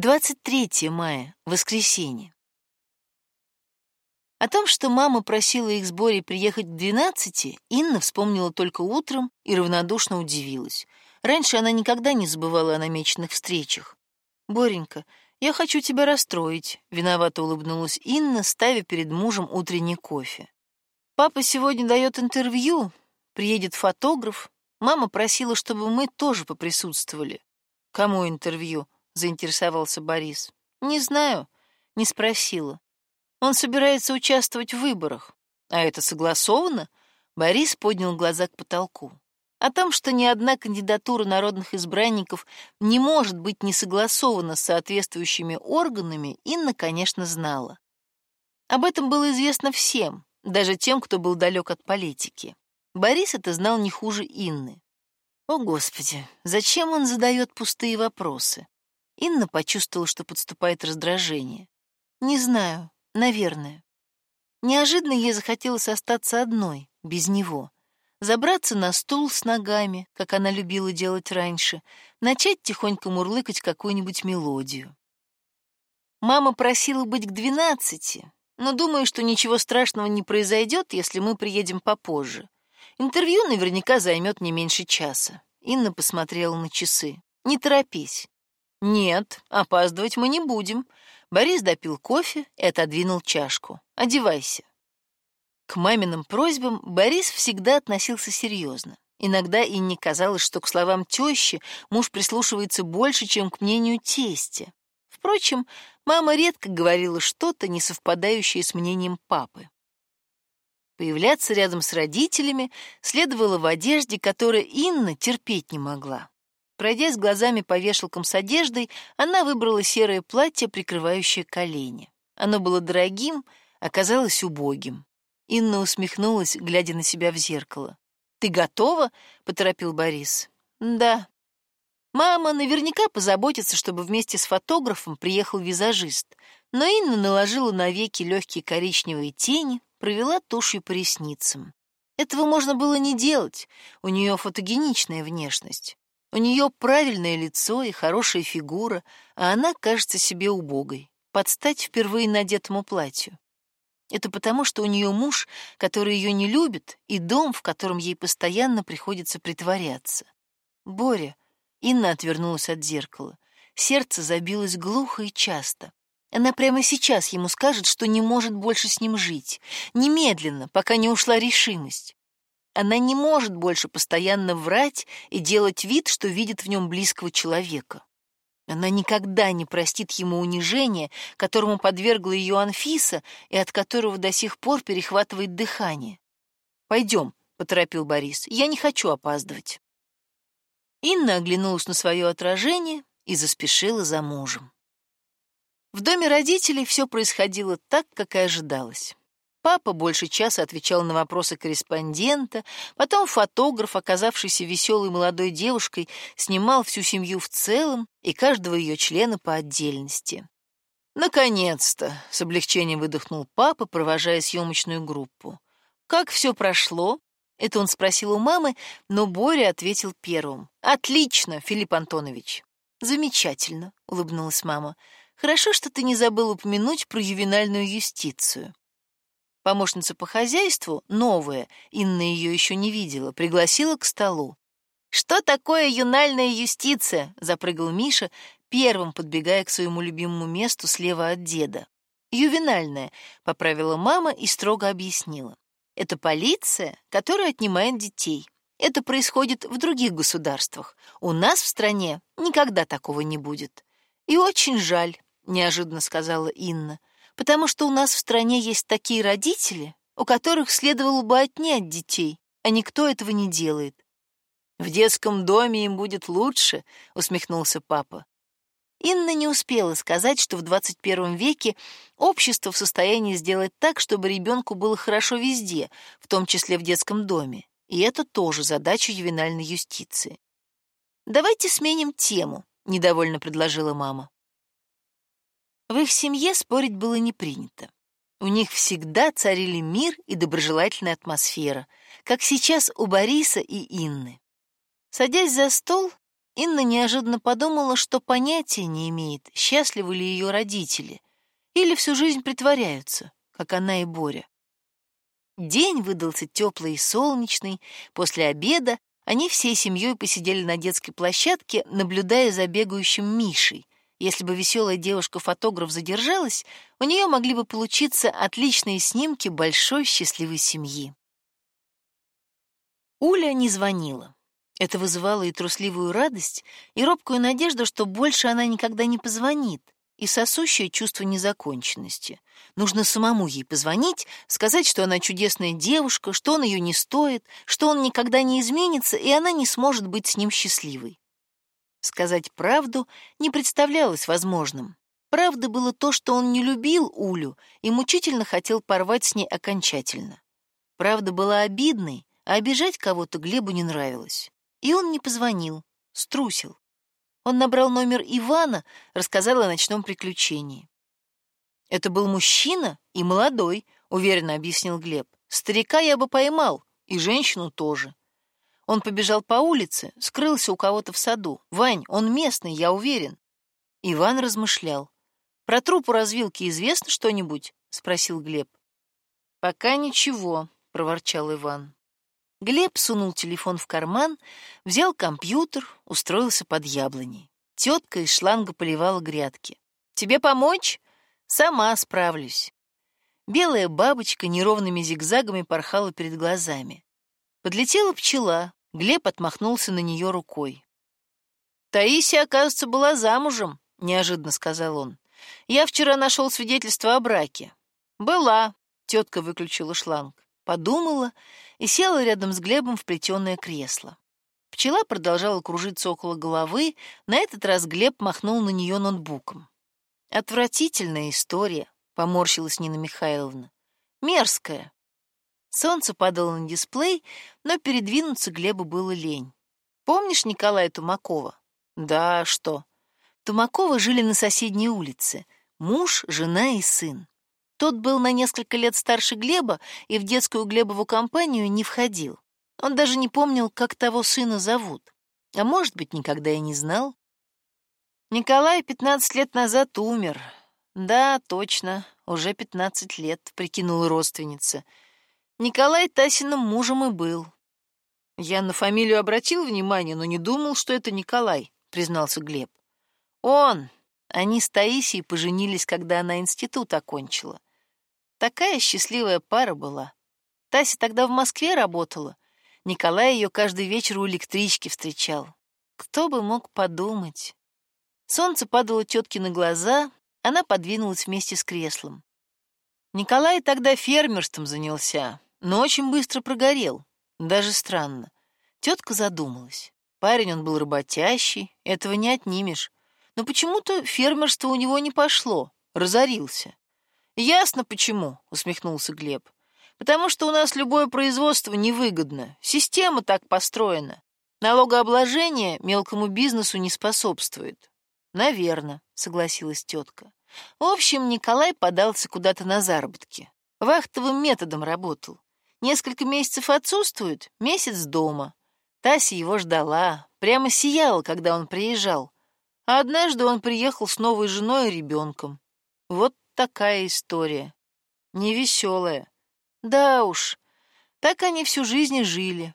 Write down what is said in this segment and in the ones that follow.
23 мая, воскресенье. О том, что мама просила их с Борей приехать к 12, Инна вспомнила только утром и равнодушно удивилась. Раньше она никогда не забывала о намеченных встречах. «Боренька, я хочу тебя расстроить», — виновато улыбнулась Инна, ставя перед мужем утренний кофе. «Папа сегодня дает интервью, приедет фотограф. Мама просила, чтобы мы тоже поприсутствовали». «Кому интервью?» Заинтересовался Борис. Не знаю, не спросила. Он собирается участвовать в выборах. А это согласовано? Борис поднял глаза к потолку. О том, что ни одна кандидатура народных избранников не может быть не согласована с соответствующими органами, Инна, конечно, знала. Об этом было известно всем, даже тем, кто был далек от политики. Борис это знал не хуже Инны. О, Господи, зачем он задает пустые вопросы? Инна почувствовала, что подступает раздражение. Не знаю, наверное. Неожиданно ей захотелось остаться одной, без него. Забраться на стул с ногами, как она любила делать раньше, начать тихонько мурлыкать какую-нибудь мелодию. Мама просила быть к двенадцати, но думаю, что ничего страшного не произойдет, если мы приедем попозже. Интервью наверняка займет не меньше часа. Инна посмотрела на часы. Не торопись. «Нет, опаздывать мы не будем». Борис допил кофе и отодвинул чашку. «Одевайся». К маминым просьбам Борис всегда относился серьезно. Иногда и не казалось, что к словам тещи муж прислушивается больше, чем к мнению тестя. Впрочем, мама редко говорила что-то, не совпадающее с мнением папы. Появляться рядом с родителями следовало в одежде, которую Инна терпеть не могла. Пройдясь глазами по вешалкам с одеждой, она выбрала серое платье, прикрывающее колени. Оно было дорогим, оказалось убогим. Инна усмехнулась, глядя на себя в зеркало. «Ты готова?» — поторопил Борис. «Да». Мама наверняка позаботится, чтобы вместе с фотографом приехал визажист, но Инна наложила на веки легкие коричневые тени, провела тушью по ресницам. Этого можно было не делать, у нее фотогеничная внешность. У нее правильное лицо и хорошая фигура, а она кажется себе убогой, под стать впервые надетому платью. Это потому, что у нее муж, который ее не любит, и дом, в котором ей постоянно приходится притворяться. Боря. Инна отвернулась от зеркала. Сердце забилось глухо и часто. Она прямо сейчас ему скажет, что не может больше с ним жить. Немедленно, пока не ушла решимость. Она не может больше постоянно врать и делать вид, что видит в нем близкого человека. Она никогда не простит ему унижения, которому подвергла ее Анфиса и от которого до сих пор перехватывает дыхание. «Пойдем», — поторопил Борис, — «я не хочу опаздывать». Инна оглянулась на свое отражение и заспешила за мужем. В доме родителей все происходило так, как и ожидалось. Папа больше часа отвечал на вопросы корреспондента, потом фотограф, оказавшийся веселой молодой девушкой, снимал всю семью в целом и каждого ее члена по отдельности. «Наконец-то!» — с облегчением выдохнул папа, провожая съемочную группу. «Как все прошло?» — это он спросил у мамы, но Боря ответил первым. «Отлично, Филипп Антонович!» «Замечательно!» — улыбнулась мама. «Хорошо, что ты не забыл упомянуть про ювенальную юстицию. Помощница по хозяйству, новая, Инна ее еще не видела, пригласила к столу. «Что такое юнальная юстиция?» — запрыгал Миша, первым подбегая к своему любимому месту слева от деда. «Ювенальная», — поправила мама и строго объяснила. «Это полиция, которая отнимает детей. Это происходит в других государствах. У нас в стране никогда такого не будет. И очень жаль», — неожиданно сказала Инна потому что у нас в стране есть такие родители, у которых следовало бы отнять детей, а никто этого не делает. В детском доме им будет лучше, усмехнулся папа. Инна не успела сказать, что в 21 веке общество в состоянии сделать так, чтобы ребенку было хорошо везде, в том числе в детском доме. И это тоже задача ювенальной юстиции. Давайте сменим тему, недовольно предложила мама. В их семье спорить было не принято. У них всегда царили мир и доброжелательная атмосфера, как сейчас у Бориса и Инны. Садясь за стол, Инна неожиданно подумала, что понятия не имеет, счастливы ли ее родители, или всю жизнь притворяются, как она и Боря. День выдался теплый и солнечный. После обеда они всей семьей посидели на детской площадке, наблюдая за бегающим Мишей. Если бы веселая девушка-фотограф задержалась, у нее могли бы получиться отличные снимки большой счастливой семьи. Уля не звонила. Это вызывало и трусливую радость, и робкую надежду, что больше она никогда не позвонит, и сосущее чувство незаконченности. Нужно самому ей позвонить, сказать, что она чудесная девушка, что он ее не стоит, что он никогда не изменится, и она не сможет быть с ним счастливой. Сказать правду не представлялось возможным. Правда было то, что он не любил Улю и мучительно хотел порвать с ней окончательно. Правда была обидной, а обижать кого-то Глебу не нравилось. И он не позвонил, струсил. Он набрал номер Ивана, рассказал о ночном приключении. «Это был мужчина и молодой», — уверенно объяснил Глеб. «Старика я бы поймал, и женщину тоже». Он побежал по улице, скрылся у кого-то в саду. «Вань, он местный, я уверен». Иван размышлял. «Про труп у развилки известно что-нибудь?» — спросил Глеб. «Пока ничего», — проворчал Иван. Глеб сунул телефон в карман, взял компьютер, устроился под яблоней. Тетка из шланга поливала грядки. «Тебе помочь?» «Сама справлюсь». Белая бабочка неровными зигзагами порхала перед глазами. Подлетела пчела, Глеб отмахнулся на нее рукой. «Таисия, оказывается, была замужем», — неожиданно сказал он. «Я вчера нашел свидетельство о браке». «Была», — тетка выключила шланг подумала и села рядом с Глебом в плетеное кресло. Пчела продолжала кружиться около головы, на этот раз Глеб махнул на нее ноутбуком. «Отвратительная история», — поморщилась Нина Михайловна. «Мерзкая». Солнце падало на дисплей, но передвинуться Глебу было лень. «Помнишь Николая Тумакова?» «Да, что?» Тумаковы жили на соседней улице. Муж, жена и сын. Тот был на несколько лет старше Глеба и в детскую Глебову компанию не входил. Он даже не помнил, как того сына зовут. А может быть, никогда и не знал. Николай пятнадцать лет назад умер. Да, точно, уже пятнадцать лет, прикинула родственница. Николай Тасиным мужем и был. Я на фамилию обратил внимание, но не думал, что это Николай, признался Глеб. Он. Они с Таисией поженились, когда она институт окончила. Такая счастливая пара была. Тася тогда в Москве работала. Николай ее каждый вечер у электрички встречал. Кто бы мог подумать? Солнце падало тетке на глаза, она подвинулась вместе с креслом. Николай тогда фермерством занялся, но очень быстро прогорел. Даже странно. Тетка задумалась. Парень он был работящий, этого не отнимешь. Но почему-то фермерство у него не пошло, разорился. «Ясно почему», — усмехнулся Глеб. «Потому что у нас любое производство невыгодно. Система так построена. Налогообложение мелкому бизнесу не способствует». «Наверно», — согласилась тетка. В общем, Николай подался куда-то на заработки. Вахтовым методом работал. Несколько месяцев отсутствует, месяц дома. Тася его ждала, прямо сияла, когда он приезжал. А однажды он приехал с новой женой и ребенком. Вот такая история. Невеселая. Да уж, так они всю жизнь жили.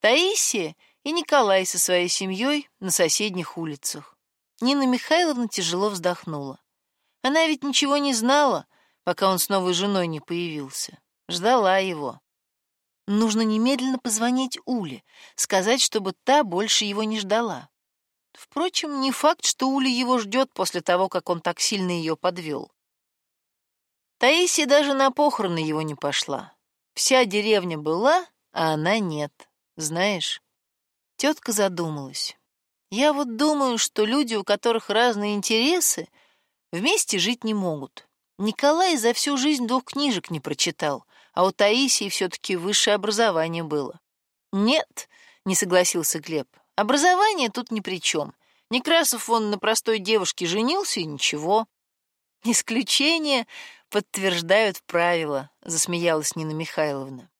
Таисия и Николай со своей семьей на соседних улицах. Нина Михайловна тяжело вздохнула. Она ведь ничего не знала, пока он с новой женой не появился. Ждала его. Нужно немедленно позвонить Уле, сказать, чтобы та больше его не ждала. Впрочем, не факт, что Уля его ждет после того, как он так сильно ее подвел. Таисия даже на похороны его не пошла. Вся деревня была, а она нет. Знаешь, тетка задумалась. Я вот думаю, что люди, у которых разные интересы, вместе жить не могут. Николай за всю жизнь двух книжек не прочитал, а у Таисии все-таки высшее образование было. Нет, не согласился Глеб, образование тут ни при чем. Некрасов он на простой девушке женился и ничего. Исключение подтверждают правила, засмеялась Нина Михайловна.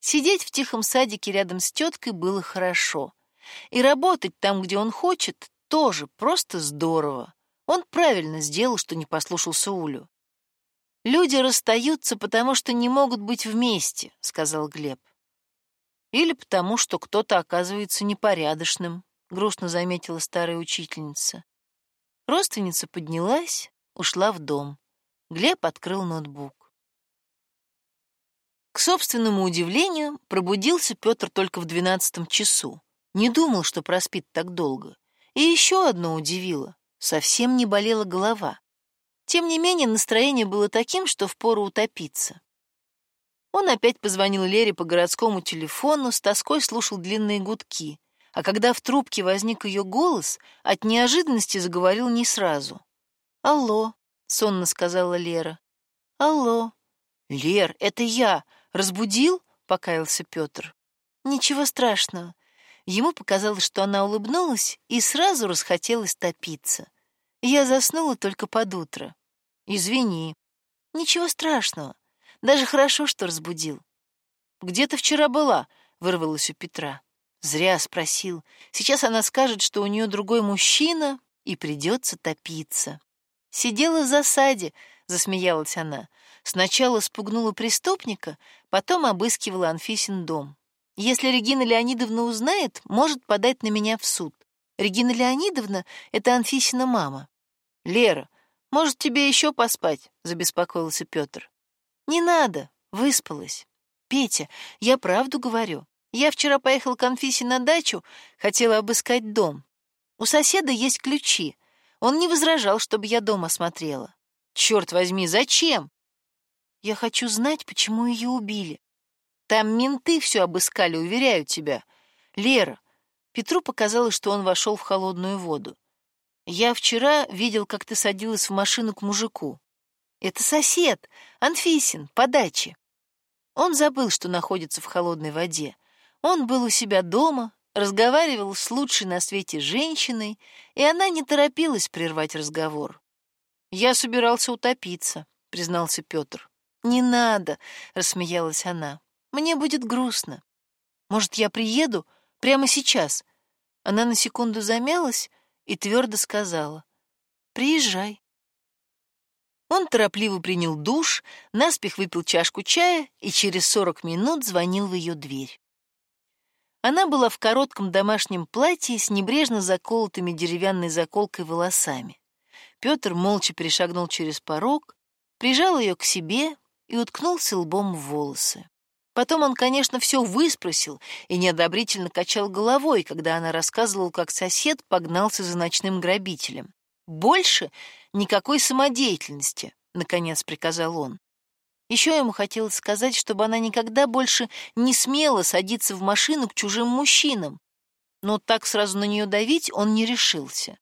Сидеть в тихом садике рядом с теткой было хорошо. И работать там, где он хочет, тоже просто здорово. Он правильно сделал, что не послушался Улю. «Люди расстаются, потому что не могут быть вместе», — сказал Глеб. «Или потому, что кто-то оказывается непорядочным», — грустно заметила старая учительница. Родственница поднялась, ушла в дом. Глеб открыл ноутбук. К собственному удивлению, пробудился Петр только в двенадцатом часу. Не думал, что проспит так долго. И еще одно удивило. Совсем не болела голова. Тем не менее, настроение было таким, что впору утопиться. Он опять позвонил Лере по городскому телефону, с тоской слушал длинные гудки — а когда в трубке возник ее голос, от неожиданности заговорил не сразу. «Алло», — сонно сказала Лера. «Алло». «Лер, это я. Разбудил?» — покаялся Петр. «Ничего страшного». Ему показалось, что она улыбнулась и сразу расхотелось топиться. Я заснула только под утро. «Извини». «Ничего страшного. Даже хорошо, что разбудил». «Где ты вчера была?» — вырвалось у Петра. Зря спросил. Сейчас она скажет, что у нее другой мужчина, и придется топиться. Сидела в засаде, засмеялась она. Сначала спугнула преступника, потом обыскивала Анфисин дом. Если Регина Леонидовна узнает, может подать на меня в суд. Регина Леонидовна — это Анфисина мама. Лера, может, тебе еще поспать? Забеспокоился Петр. Не надо, выспалась. Петя, я правду говорю. Я вчера поехал к Анфисе на дачу, хотела обыскать дом. У соседа есть ключи. Он не возражал, чтобы я дом осмотрела. Черт возьми, зачем? Я хочу знать, почему ее убили. Там менты все обыскали, уверяю тебя. Лера, Петру показалось, что он вошел в холодную воду. Я вчера видел, как ты садилась в машину к мужику. Это сосед, Анфисин, по даче. Он забыл, что находится в холодной воде. Он был у себя дома, разговаривал с лучшей на свете женщиной, и она не торопилась прервать разговор. «Я собирался утопиться», — признался Петр. «Не надо», — рассмеялась она. «Мне будет грустно. Может, я приеду прямо сейчас?» Она на секунду замялась и твердо сказала. «Приезжай». Он торопливо принял душ, наспех выпил чашку чая и через сорок минут звонил в ее дверь. Она была в коротком домашнем платье с небрежно заколотыми деревянной заколкой волосами. Петр молча перешагнул через порог, прижал ее к себе и уткнулся лбом в волосы. Потом он, конечно, все выспросил и неодобрительно качал головой, когда она рассказывала, как сосед погнался за ночным грабителем. «Больше никакой самодеятельности», — наконец приказал он. Еще ему хотелось сказать, чтобы она никогда больше не смела садиться в машину к чужим мужчинам, но так сразу на нее давить он не решился.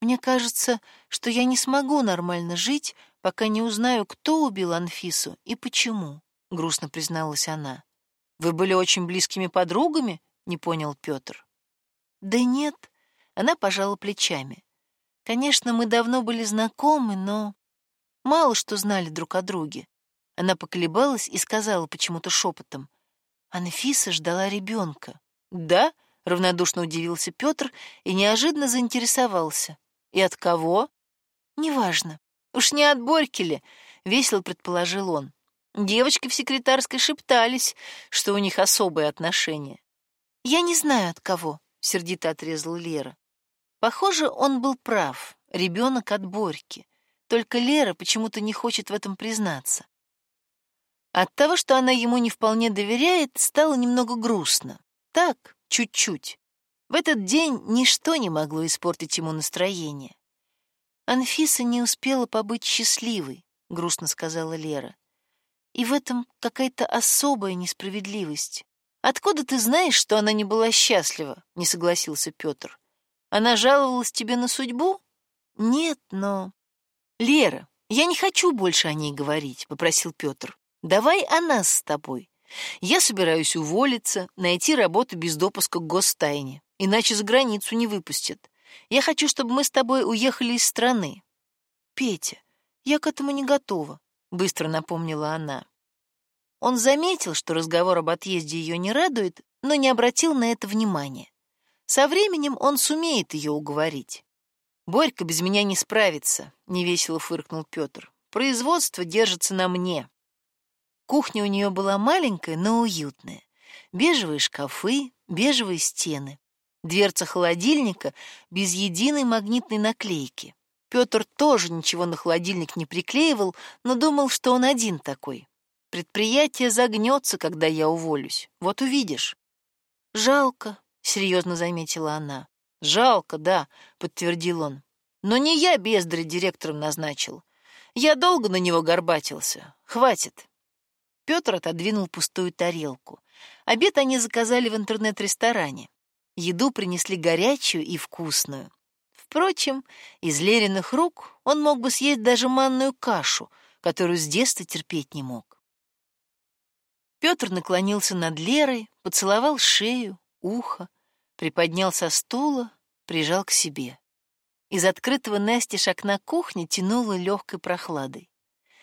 «Мне кажется, что я не смогу нормально жить, пока не узнаю, кто убил Анфису и почему», — грустно призналась она. «Вы были очень близкими подругами?» — не понял Петр. «Да нет», — она пожала плечами. «Конечно, мы давно были знакомы, но мало что знали друг о друге. Она поколебалась и сказала почему-то шепотом. Анфиса ждала ребенка. «Да?» — равнодушно удивился Петр и неожиданно заинтересовался. «И от кого?» «Неважно. Уж не от Борьки ли?» — весело предположил он. Девочки в секретарской шептались, что у них особые отношения. «Я не знаю, от кого», — сердито отрезала Лера. Похоже, он был прав. Ребенок от Борьки. Только Лера почему-то не хочет в этом признаться. От того, что она ему не вполне доверяет, стало немного грустно. Так, чуть-чуть. В этот день ничто не могло испортить ему настроение. «Анфиса не успела побыть счастливой», — грустно сказала Лера. «И в этом какая-то особая несправедливость. Откуда ты знаешь, что она не была счастлива?» — не согласился Петр. «Она жаловалась тебе на судьбу?» «Нет, но...» «Лера, я не хочу больше о ней говорить», — попросил Петр. «Давай о нас с тобой. Я собираюсь уволиться, найти работу без допуска к гостайне, иначе за границу не выпустят. Я хочу, чтобы мы с тобой уехали из страны». «Петя, я к этому не готова», — быстро напомнила она. Он заметил, что разговор об отъезде ее не радует, но не обратил на это внимания. Со временем он сумеет ее уговорить. Борька без меня не справится, невесело фыркнул Петр. Производство держится на мне. Кухня у нее была маленькая, но уютная. Бежевые шкафы, бежевые стены. Дверца холодильника без единой магнитной наклейки. Петр тоже ничего на холодильник не приклеивал, но думал, что он один такой. Предприятие загнется, когда я уволюсь. Вот увидишь. Жалко, серьезно заметила она. Жалко, да, подтвердил он. Но не я бездарь директором назначил. Я долго на него горбатился. Хватит. Петр отодвинул пустую тарелку. Обед они заказали в интернет-ресторане. Еду принесли горячую и вкусную. Впрочем, из Лериных рук он мог бы съесть даже манную кашу, которую с детства терпеть не мог. Петр наклонился над Лерой, поцеловал шею, ухо, приподнял со стула, прижал к себе. Из открытого настежь окна кухни тянуло легкой прохладой.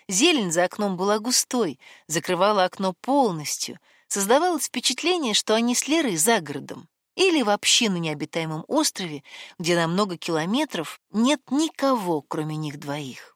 Зелень за окном была густой, закрывала окно полностью. Создавалось впечатление, что они с Лерой за городом или вообще на необитаемом острове, где на много километров нет никого, кроме них двоих.